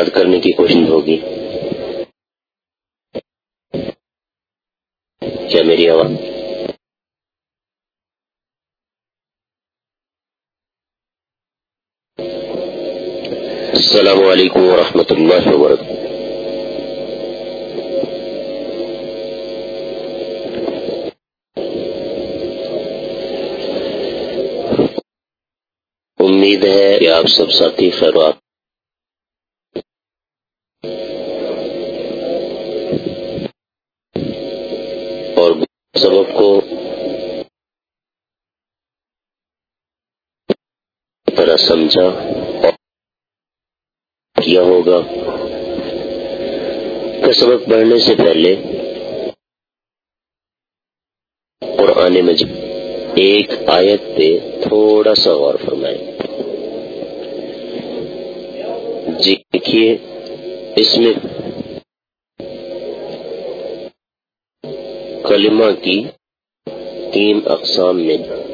یاد کرنے کی کوشش ہوگی۔ کیا میری آواز السلام علیکم ورحمۃ اللہ وبرکاتہ۔ امید ہے کہ آپ سب ساتھی خیرات طرح کیا ہوگا؟ کہ سبق پڑھنے سے پہلے قرآن مجید ایک آیت پہ تھوڑا سا غور فرمائیں۔ جی دیکھیے، اس میں کلمہ کی تین اقسام میں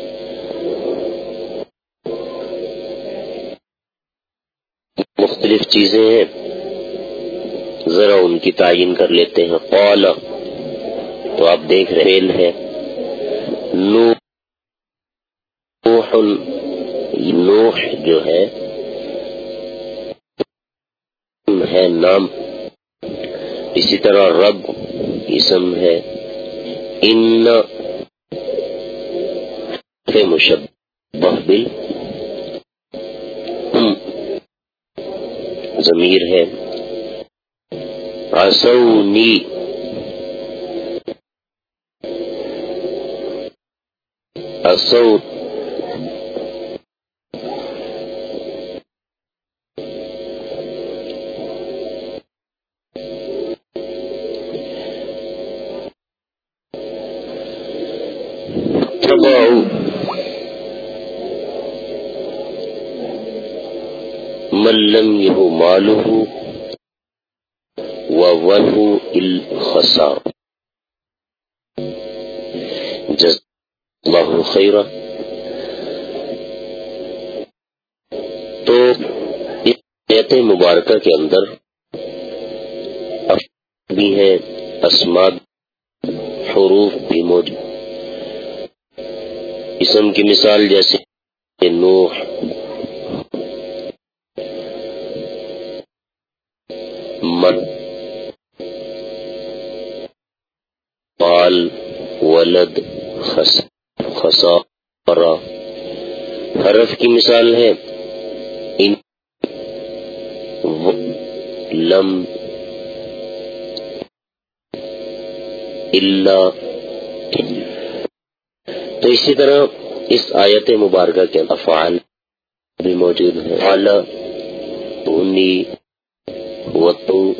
مختلف چیزیں ہیں، ذرا ان کی تعین کر لیتے ہیں۔ قول تو آپ دیکھ رہے ہے۔ نوح نوح جو ہے ہے، نام۔ اسی طرح رب، اسم ہے۔ ان مشبہ۔ ضمیر ہے۔ آسونی اصو ملم یہ مالو و ون الخسا جز اللہ خیرہ تو ایت مبارکہ کے اندر بھی ہیں اسماد حروف بھی موجود۔ اسم کی مثال جیسے نوح حرف کی مثال ہے۔ ان لم اللہ تو اسی طرح اس آیت مبارکہ کے افعال بھی موجود ہیں۔ اعلی تونی وتو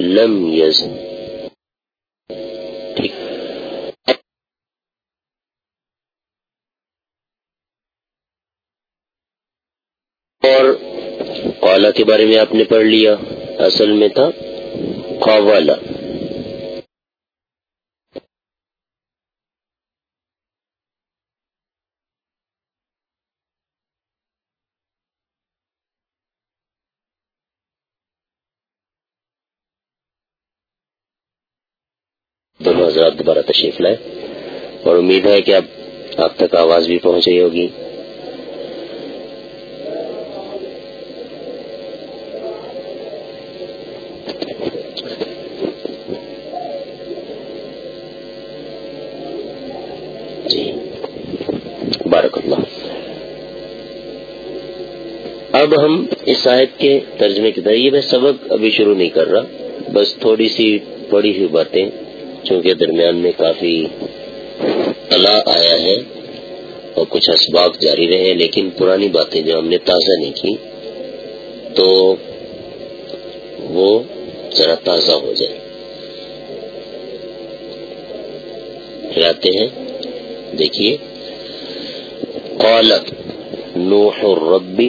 لم یز ٹھیک اور کے بارے میں آپ نے پڑھ لیا، اصل میں تھا قوالا دونوں حضرات دوبارہ تشریف لائے اور امید ہے کہ اب آپ تک آواز بھی پہنچ رہی ہوگی۔ اب ہم اس آیت کے ترجمے کے ذریعے میں سبق ابھی شروع نہیں کر رہا، بس تھوڑی سی پڑی ہوئی باتیں، چونکہ درمیان میں کافی تلا آیا ہے اور کچھ اسباق جاری رہے لیکن پرانی باتیں جو ہم نے تازہ نہیں کی، تو وہ ذرا تازہ ہو جائے۔ پھر ہیں، دیکھیے۔ قالت نوح الرب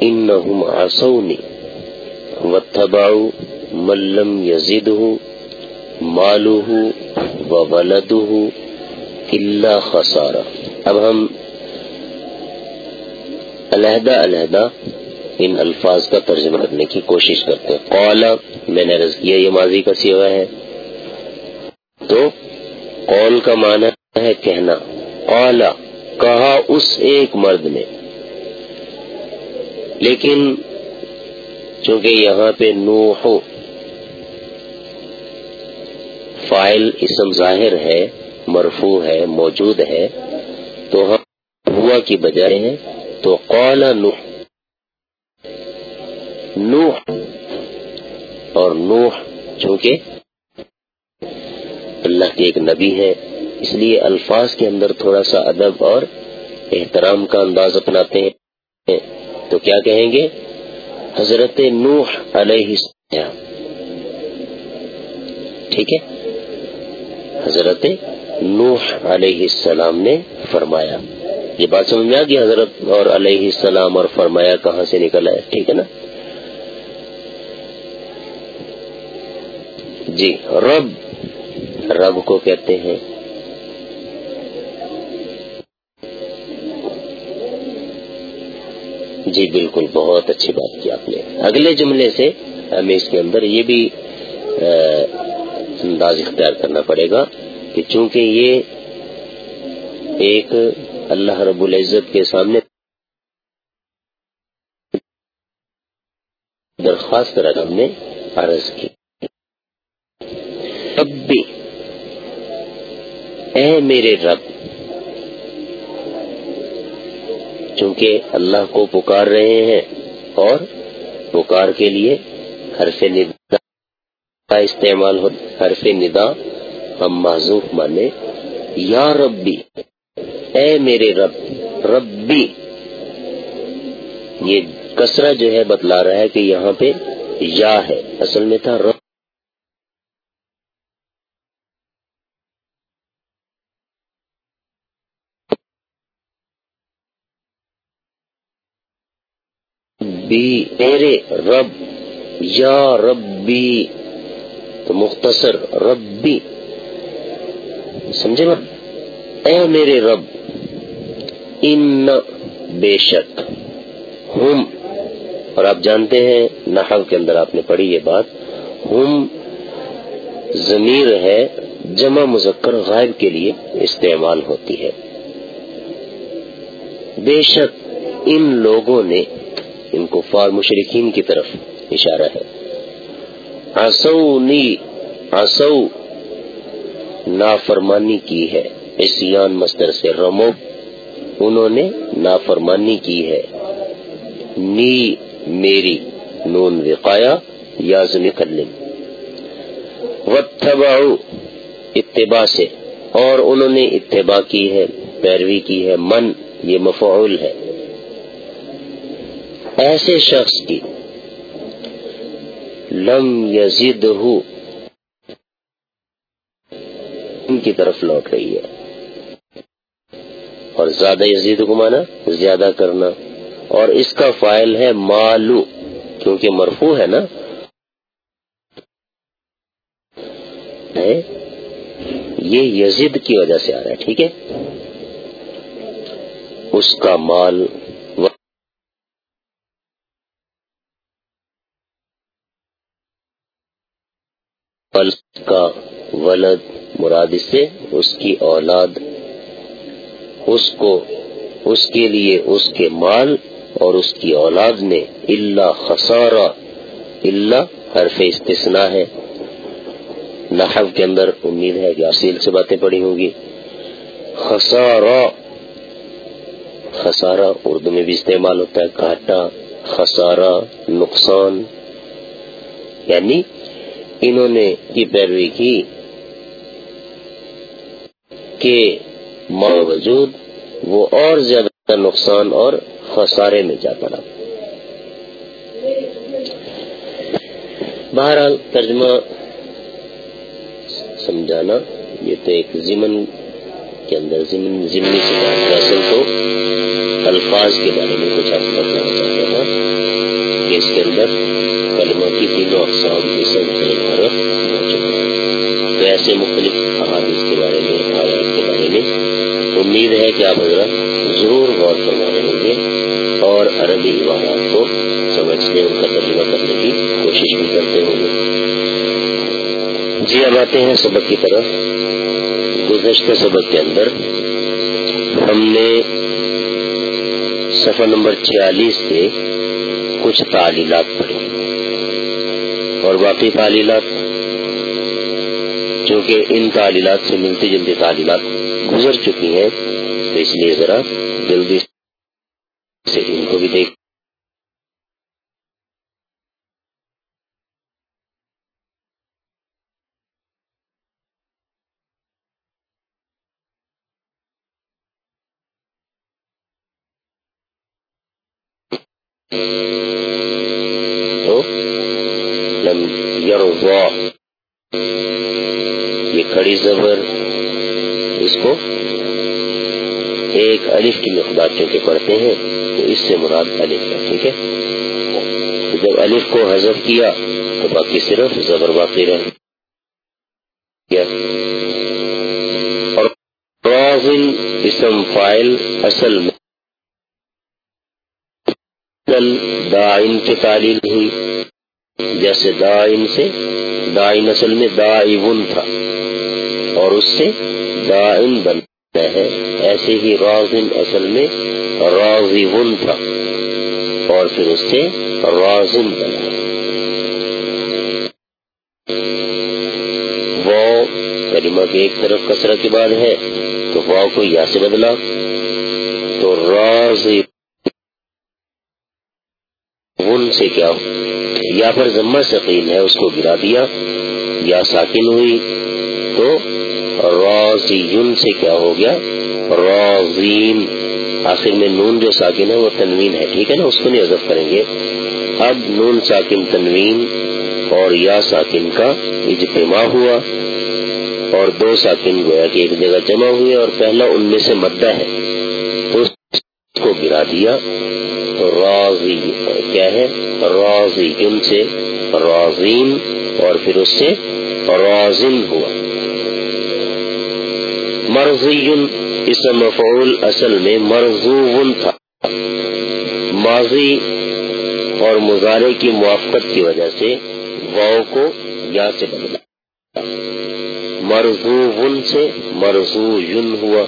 انہم عصونی واتبعوا من لم يزده مالوہ و ولدہ اللہ خسارہ۔ اب ہم علیحدہ علیحدہ ان الفاظ کا ترجمہ کرنے کی کوشش کرتے ہیں۔ قولا میں نے رض کیا، یہ ماضی کا سیوا ہے۔ تو قول کا معنی ہے کہنا۔ قولا کہا اس ایک مرد نے۔ لیکن چونکہ یہاں پہ نوح فائل اسم ظاہر ہے مرفو ہے، موجود ہے، تو ہم ہوا کی بجائے ہیں، تو قولا نوح نوح اور نوح چونکہ اللہ کے ایک نبی ہے، اس لیے الفاظ کے اندر تھوڑا سا ادب اور احترام کا انداز اپناتے ہیں۔ تو کیا کہیں گے؟ حضرت نوح علیہ السلام۔ ٹھیک ہے؟ حضرت نوح علیہ السلام نے فرمایا۔ یہ بات سمجھ میں آ گئی؟ حضرت اور علیہ السلام اور فرمایا کہاں سے نکلا ہے ٹھیک ہے نا؟ جی رب۔ رب کو کہتے ہیں۔ جی بالکل، بہت اچھی بات کی آپ نے۔ اگلے جملے سے ہمیں اس کے اندر یہ بھی انداز اختیار کرنا پڑے گا کہ چونکہ یہ ایک اللہ رب العزت کے سامنے درخواست رقم نے عرض کی۔ بھی اے میرے رب چونکہ اللہ کو پکار رہے ہیں اور پکار کے لیے حرف ندا کا استعمال ہو حرف ندا ہم معذوف مانے یا ربی، اے میرے رب، ربی۔ یہ کسرا جو ہے بتلا رہا ہے کہ یہاں پہ یا ہے۔ اصل میں تھا رب۔ میرے رب، یا ربی، تو مختصر ربی۔ سمجھے نا؟ اے میرے رب، ان بے شک ہم، اور آپ جانتے ہیں نحو کے اندر آپ نے پڑھی یہ بات، ہم ضمیر ہے جمع مذکر غائب کے لیے استعمال ہوتی ہے۔ بے شک ان لوگوں نے ان کو مشرقین کی طرف اشارہ ہے۔ آسو نافرمانی کی ہے۔ اسیان مستر سے رمو، انہوں نے نافرمانی کی ہے۔ نی میری، نون وقایا یازم کلم وتبعو اتباع سے۔ اور انہوں نے اتباع کی ہے، پیروی کی ہے۔ من، یہ مفعول ہے۔ ایسے شخص کی۔ لم یزید ان کی طرف لوٹ رہی ہے۔ اور زیادہ یزید کو مانا زیادہ کرنا۔ اور اس کا فائل ہے مالو، کیونکہ مرفو ہے نا۔ یہ یزید کی وجہ سے آ رہا ہے، ٹھیک ہے۔ اس کا مال ولد کا ولد مراد سے اس کی اولاد، اس کو، اس کے لیے اس کے مال اور اس کی اولاد نے اللہ خسارا اللہ حرف استثنا ہے۔ نحو کے اندر امید ہے کہ اصیل سے باتیں پڑی ہوں گی۔ خسارا خسارا اردو میں بھی استعمال ہوتا ہے کاٹا خسارا نقصان یعنی انہوں نے کی پیروی کی کہ باوجود وہ اور زیادہ نقصان اور خسارے میں جا پڑا بہرحال ترجمہ سمجھانا، یہ تو ایک ضمن کے اندر، ضمن، ضمنی سے بات اصل تو الفاظ کے بارے میں کچھ آپ بتانا چاہتا تھا کہ اس کے اندر کلمہ کی اقسام اسے مختلف حرف موجود ہیں تو ایسے مختلف احادیث کے بارے میں آیات کے بارے میں امید ہے کہ آپ حضرات ضرور غور فرما رہے ہوں گے اور عربی عبارات کو سمجھتے ہیں ان کا ترجمہ کرنے کی کوشش بھی کرتے ہوں گے۔ جی اب آتے ہیں سبق کی طرف۔ گزشتہ سبق کے اندر ہم نے سفر نمبر چھیالیس سے کچھ تعلیلات پڑھی۔ باقی تعلیلات چونکہ ان تعلیلات سے ملتی جلدی تعلیلات گزر چکی ہیں، تو اس لیے ذرا جلدی سے ان کو بھی دیکھ یرضا یہ کڑی زبر. اس کو ایک الف کی مقدار چونکہ پڑھتے ہیں، تو اس سے مراد الف ہے، ٹھیک ہے؟ جب الف کو حذف کیا، تو باقی صرف زبر باقی رہ اور اسم فائل اصل میں دائن کی تعلیم ہوئی جیسے دائن سے دائن اصل میں دائن تھا اور اس سے دائن بنتا ہے، ایسے ہی رازن اصل میں راضی تھا اور پھر اس سے رازن بنا۔ وہ کریمہ کے ایک طرف کسرہ کے بعد ہے، تو واؤ کو یا سے بدلا۔ تو راضی سے کیا یا پھر ضمہ ثقیل ہے، اس کو گرا دیا۔ یا ساکن ہوئی۔ تو رازین سے کیا ہو گیا؟ رازین آخر میں نون جو ساکن ہے، وہ تنوین ہے۔ ٹھیک ہے نا؟ اس کو نہیں عزف کریں گے۔ اب نون ساکن تنوین اور یا ساکن کا اجتماع ہوا۔ اور دو ساکن گویا کہ ایک جگہ جمع ہوئے اور پہلا ان میں سے مدہ ہے۔ تو اس کو گرا دیا۔ تو راضی کیا ہے؟ راضی ان سے رازین اور پھر اس سے رازن ہوا۔ مرضی اس مفعول اصل میں مرزو تھا۔ ماضی اور مظاہرے کی موافقت کی وجہ سے واؤ کو یا سے بدلا۔ مرزو سے مرزو یون ہوا۔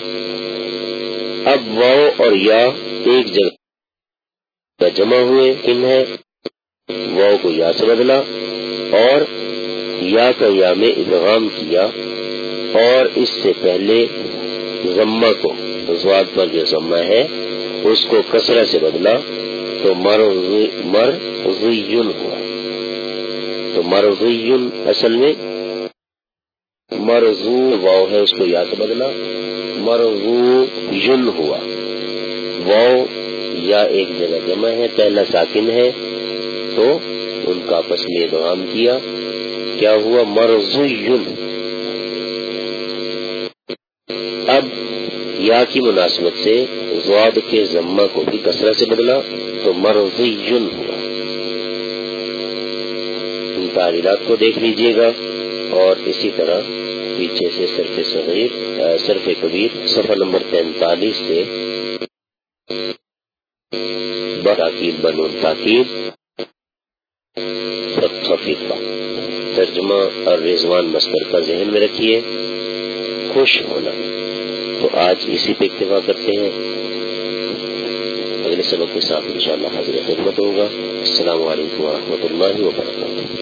اب واؤ اور یا ایک جگہ جمع ہوئے کن ہے۔ واؤ کو یا سے بدلا اور یا کا یا میں ادغام کیا اور اس سے پہلے ضمہ کو، زواد پر جو ضمہ ہے، اس کو کسرہ سے بدلا تو مر ہوا۔ تو مرزین اصل میں مرزو واؤ ہے، اس کو یا سے بدلا مرزو یون ہوا۔ واؤ یا ایک جگہ جمع ہے، پہلا ساکن ہے تو ان کا آپس میں ادغام کیا۔ کیا ہوا؟ مرزین اب یا کی مناسبت سے زواد کے ضمہ کو بھی کثرت سے بدلا تو مرزین ہوا۔ ان تعلیمات کو دیکھ لیجیے گا اور اسی طرح پیچھے سے صرف صغیر صرف کبیر، صفحہ نمبر تینتالیس سے تاکید بنو تاکید۔ ترجمہ اور رضوان مستر کا ذہن میں رکھیے، خوش ہونا۔ تو آج اسی پہ اکتفا کرتے ہیں۔ اگلے سبق کے ساتھ انشاءاللہ حاضر خدمت ہوگا۔ السلام علیکم ورحمۃ اللہ وبرکاتہ۔